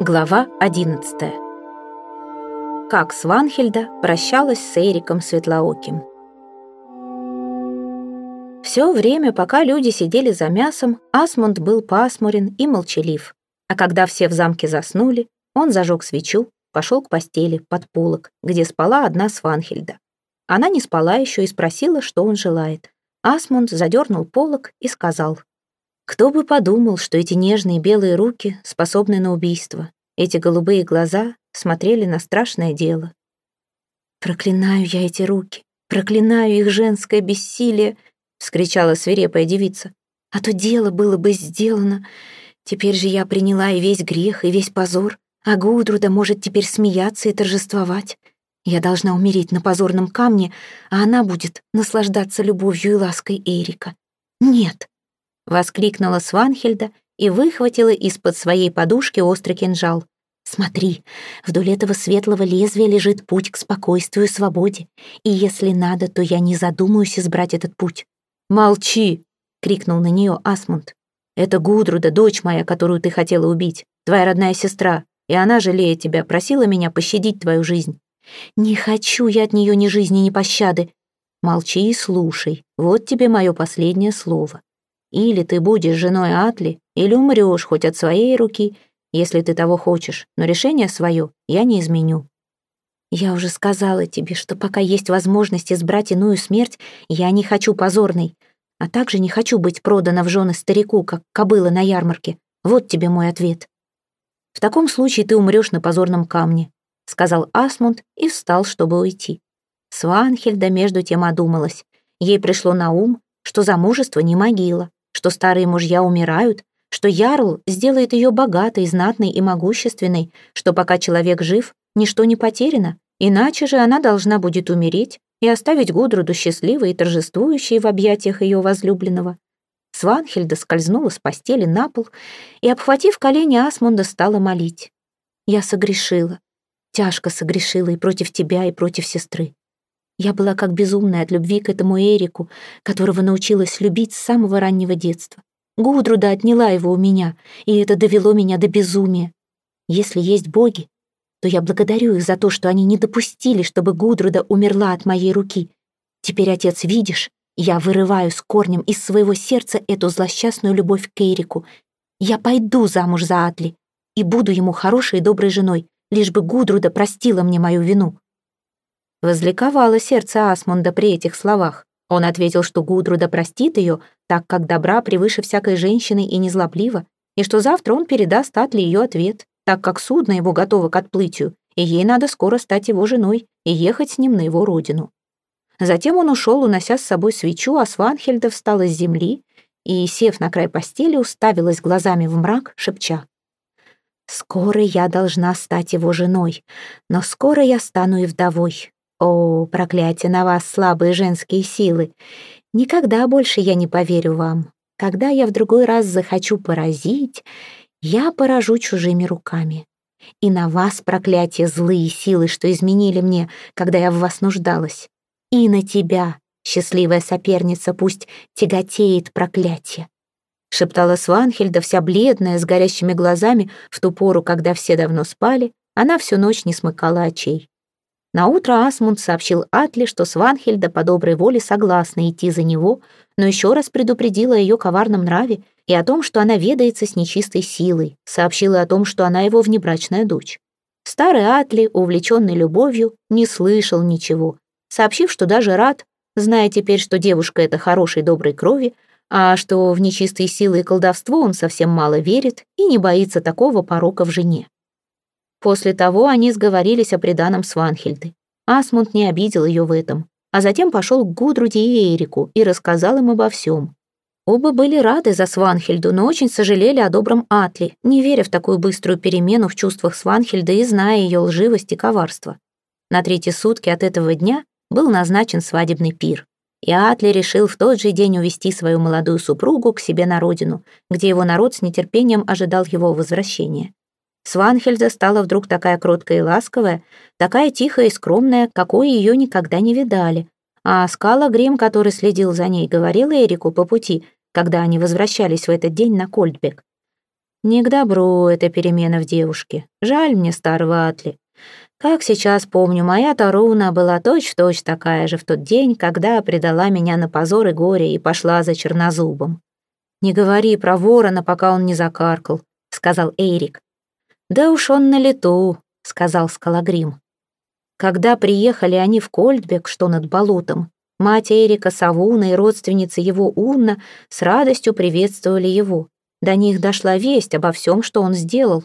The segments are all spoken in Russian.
Глава 11. Как Сванхельда прощалась с Эриком Светлооким. Все время, пока люди сидели за мясом, Асмунд был пасмурен и молчалив. А когда все в замке заснули, он зажег свечу, пошел к постели под полок, где спала одна Сванхельда. Она не спала еще и спросила, что он желает. Асмунд задернул полок и сказал, кто бы подумал, что эти нежные белые руки способны на убийство. Эти голубые глаза смотрели на страшное дело. «Проклинаю я эти руки, проклинаю их женское бессилие!» — вскричала свирепая девица. «А то дело было бы сделано. Теперь же я приняла и весь грех, и весь позор, а Гудруда может теперь смеяться и торжествовать. Я должна умереть на позорном камне, а она будет наслаждаться любовью и лаской Эрика. Нет, Воскликнула Сванхельда и выхватила из-под своей подушки острый кинжал. «Смотри, вдоль этого светлого лезвия лежит путь к спокойствию и свободе, и если надо, то я не задумаюсь избрать этот путь». «Молчи!» — крикнул на нее Асмунд. «Это Гудруда, дочь моя, которую ты хотела убить, твоя родная сестра, и она, жалея тебя, просила меня пощадить твою жизнь». «Не хочу я от нее ни жизни, ни пощады». «Молчи и слушай, вот тебе мое последнее слово. Или ты будешь женой Атли, или умрешь хоть от своей руки, если ты того хочешь, но решение свое я не изменю. Я уже сказала тебе, что пока есть возможность избрать иную смерть, я не хочу позорной, а также не хочу быть продана в жены старику, как кобыла на ярмарке. Вот тебе мой ответ. В таком случае ты умрешь на позорном камне, сказал Асмунд и встал, чтобы уйти. Сванхельда между тем одумалась. Ей пришло на ум, что замужество не могила, что старые мужья умирают, что Ярл сделает ее богатой, знатной и могущественной, что пока человек жив, ничто не потеряно, иначе же она должна будет умереть и оставить Гудруду счастливой и торжествующей в объятиях ее возлюбленного. Сванхельда скользнула с постели на пол и, обхватив колени Асмунда, стала молить. «Я согрешила, тяжко согрешила и против тебя, и против сестры. Я была как безумная от любви к этому Эрику, которого научилась любить с самого раннего детства. Гудруда отняла его у меня, и это довело меня до безумия. Если есть боги, то я благодарю их за то, что они не допустили, чтобы Гудруда умерла от моей руки. Теперь, отец, видишь, я вырываю с корнем из своего сердца эту злосчастную любовь к Эрику. Я пойду замуж за Атли и буду ему хорошей и доброй женой, лишь бы Гудруда простила мне мою вину. Возликовало сердце Асмунда при этих словах. Он ответил, что Гудруда простит ее, так как добра превыше всякой женщины и незлоблива, и что завтра он передаст Атли ее ответ, так как судно его готово к отплытию, и ей надо скоро стать его женой и ехать с ним на его родину. Затем он ушел, унося с собой свечу, а Сванхельда встала с земли и, сев на край постели, уставилась глазами в мрак, шепча. «Скоро я должна стать его женой, но скоро я стану и вдовой. О, проклятие на вас, слабые женские силы! Никогда больше я не поверю вам. Когда я в другой раз захочу поразить, я поражу чужими руками. И на вас, проклятие, злые силы, что изменили мне, когда я в вас нуждалась. И на тебя, счастливая соперница, пусть тяготеет проклятие. Шептала Сванхельда, вся бледная, с горящими глазами, в ту пору, когда все давно спали, она всю ночь не смыкала очей. Наутро Асмунд сообщил Атли, что Сванхельда по доброй воле согласна идти за него, но еще раз предупредила о ее коварном нраве и о том, что она ведается с нечистой силой, сообщила о том, что она его внебрачная дочь. Старый Атли, увлеченный любовью, не слышал ничего, сообщив, что даже рад, зная теперь, что девушка эта хорошей доброй крови, а что в нечистые силы и колдовство он совсем мало верит и не боится такого порока в жене. После того они сговорились о преданном Сванхельды. Асмунд не обидел ее в этом, а затем пошел к Гудруде и Эрику и рассказал им обо всем. Оба были рады за Сванхельду, но очень сожалели о добром Атле, не веря в такую быструю перемену в чувствах Сванхельды и зная ее лживость и коварство. На третьи сутки от этого дня был назначен свадебный пир. И Атли решил в тот же день увести свою молодую супругу к себе на родину, где его народ с нетерпением ожидал его возвращения. Сванхельда стала вдруг такая кроткая и ласковая, такая тихая и скромная, какой ее никогда не видали. А Скала Грим, который следил за ней, говорил Эрику по пути, когда они возвращались в этот день на Кольдбек. Не к добру эта перемена в девушке. Жаль мне старого Атли. Как сейчас помню, моя Таруна была точь-в-точь такая же в тот день, когда предала меня на позор и горе и пошла за чернозубом. «Не говори про ворона, пока он не закаркал», — сказал Эйрик. «Да уж он на лету», — сказал Скалагрим. Когда приехали они в Кольдбек, что над болотом, мать Эрика Савуна и родственница его Унна с радостью приветствовали его. До них дошла весть обо всем, что он сделал.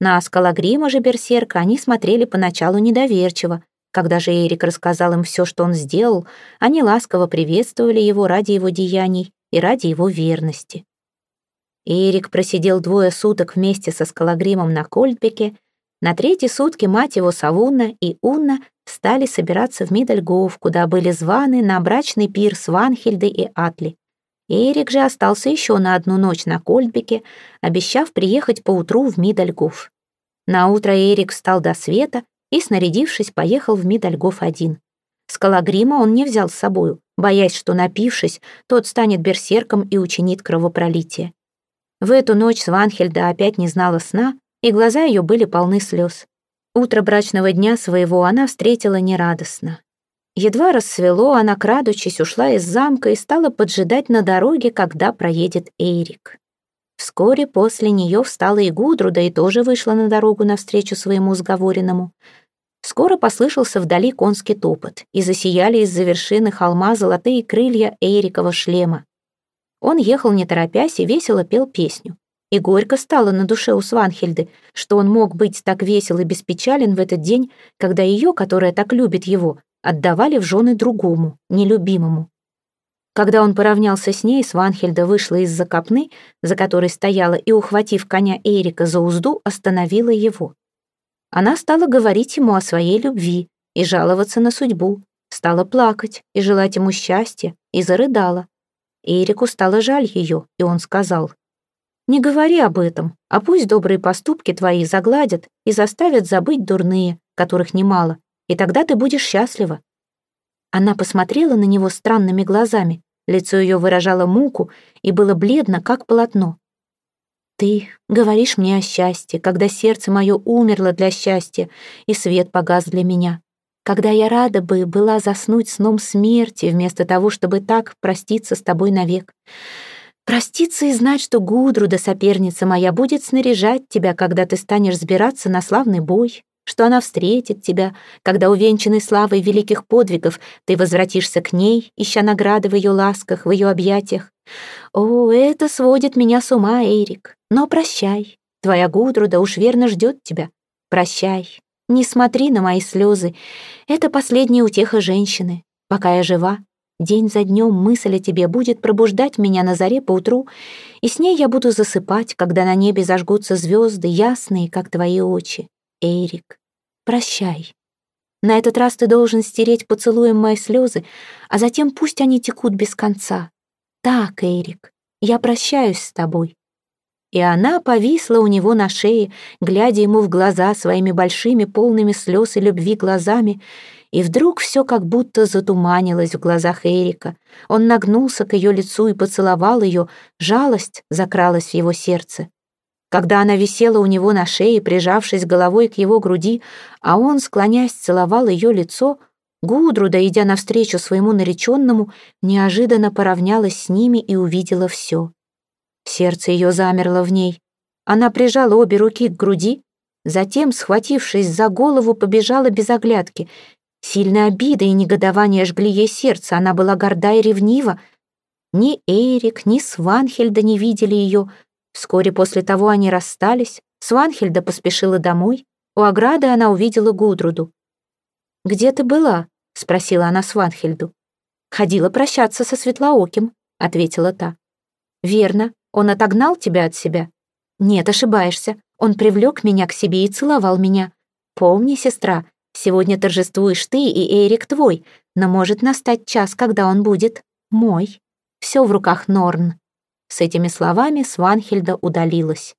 На Скалагрима же Берсерка они смотрели поначалу недоверчиво. Когда же Эрик рассказал им все, что он сделал, они ласково приветствовали его ради его деяний и ради его верности. Эрик просидел двое суток вместе со Скалагримом на Кольдбеке, на третьи сутки мать его Савунна и Унна стали собираться в Мидальгоф, куда были званы на брачный пир с Ванхельдой и Атли. Эрик же остался еще на одну ночь на Кольдбеке, обещав приехать поутру в Мидальгоф. На утро Эрик встал до света и, снарядившись, поехал в Мидальгоф один. Скалагрима он не взял с собою, боясь, что, напившись, тот станет берсерком и учинит кровопролитие. В эту ночь Сванхельда опять не знала сна, и глаза ее были полны слез. Утро брачного дня своего она встретила нерадостно. Едва рассвело, она, крадучись, ушла из замка и стала поджидать на дороге, когда проедет Эйрик. Вскоре после нее встала и Гудруда и тоже вышла на дорогу навстречу своему сговоренному. Скоро послышался вдали конский топот, и засияли из-за вершины холма золотые крылья Эйрикова шлема. Он ехал не торопясь и весело пел песню. И горько стало на душе у Сванхельды, что он мог быть так весел и беспечален в этот день, когда ее, которая так любит его, отдавали в жены другому, нелюбимому. Когда он поравнялся с ней, Сванхельда вышла из-за копны, за которой стояла, и, ухватив коня Эрика за узду, остановила его. Она стала говорить ему о своей любви и жаловаться на судьбу, стала плакать и желать ему счастья, и зарыдала. Эрику стало жаль ее, и он сказал, не говори об этом, а пусть добрые поступки твои загладят и заставят забыть дурные, которых немало, и тогда ты будешь счастлива». Она посмотрела на него странными глазами, лицо ее выражало муку и было бледно, как полотно. «Ты говоришь мне о счастье, когда сердце мое умерло для счастья, и свет погас для меня, когда я рада бы была заснуть сном смерти, вместо того, чтобы так проститься с тобой навек. Проститься и знать, что Гудруда, соперница моя, будет снаряжать тебя, когда ты станешь сбираться на славный бой, что она встретит тебя, когда, увенчанный славой великих подвигов, ты возвратишься к ней, ища награды в ее ласках, в ее объятиях. О, это сводит меня с ума, Эрик. Но прощай, твоя Гудруда уж верно ждет тебя. Прощай, не смотри на мои слезы. Это последняя утеха женщины. Пока я жива, День за днем мысль о тебе будет пробуждать меня на заре поутру, и с ней я буду засыпать, когда на небе зажгутся звезды, ясные, как твои очи. Эрик, прощай. На этот раз ты должен стереть поцелуем мои слезы, а затем пусть они текут без конца. Так, Эрик, я прощаюсь с тобой. И она повисла у него на шее, глядя ему в глаза своими большими, полными слез и любви глазами, и вдруг все как будто затуманилось в глазах Эрика. Он нагнулся к ее лицу и поцеловал ее, жалость закралась в его сердце. Когда она висела у него на шее, прижавшись головой к его груди, а он, склоняясь, целовал ее лицо, Гудруда, идя навстречу своему нареченному, неожиданно поравнялась с ними и увидела все. Сердце ее замерло в ней. Она прижала обе руки к груди, затем, схватившись за голову, побежала без оглядки — Сильная обида и негодование жгли ей сердце, она была горда и ревнива. Ни Эрик, ни Сванхельда не видели ее. Вскоре после того они расстались. Сванхельда поспешила домой. У ограды она увидела Гудруду. «Где ты была?» — спросила она Сванхельду. «Ходила прощаться со Светлооким», — ответила та. «Верно, он отогнал тебя от себя?» «Нет, ошибаешься. Он привлек меня к себе и целовал меня. Помни, сестра, Сегодня торжествуешь ты, и Эрик твой, но может настать час, когда он будет мой. Все в руках Норн». С этими словами Сванхельда удалилась.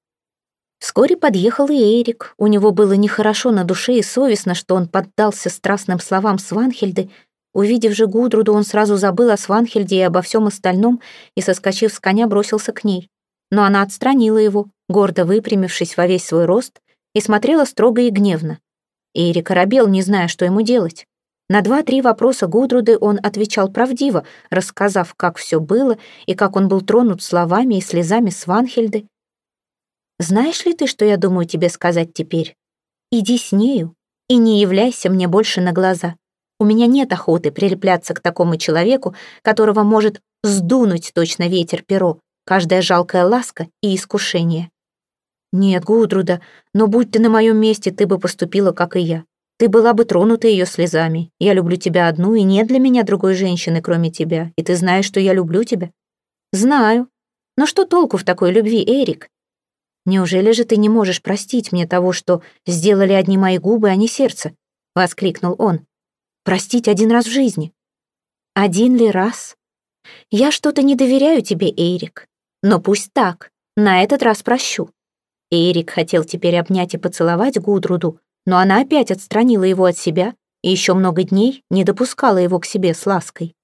Вскоре подъехал и Эрик. У него было нехорошо на душе и совестно, что он поддался страстным словам Сванхельды. Увидев же Гудруду, он сразу забыл о Сванхельде и обо всем остальном и, соскочив с коня, бросился к ней. Но она отстранила его, гордо выпрямившись во весь свой рост, и смотрела строго и гневно. Эрик оробел, не зная, что ему делать. На два-три вопроса Гудруды он отвечал правдиво, рассказав, как все было и как он был тронут словами и слезами Сванхельды. «Знаешь ли ты, что я думаю тебе сказать теперь? Иди с нею и не являйся мне больше на глаза. У меня нет охоты прилепляться к такому человеку, которого может сдунуть точно ветер перо, каждая жалкая ласка и искушение. Нет, Гудруда, но будь ты на моем месте, ты бы поступила, как и я. Ты была бы тронута ее слезами. Я люблю тебя одну, и нет для меня другой женщины, кроме тебя. И ты знаешь, что я люблю тебя? Знаю. Но что толку в такой любви, Эрик? Неужели же ты не можешь простить мне того, что сделали одни мои губы, а не сердце? Воскликнул он. Простить один раз в жизни. Один ли раз? Я что-то не доверяю тебе, Эрик. Но пусть так. На этот раз прощу. Эрик хотел теперь обнять и поцеловать Гудруду, но она опять отстранила его от себя и еще много дней не допускала его к себе с лаской.